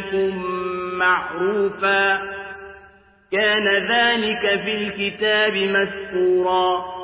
أوليائكم معروفا كان ذلك في الكتاب مسكورا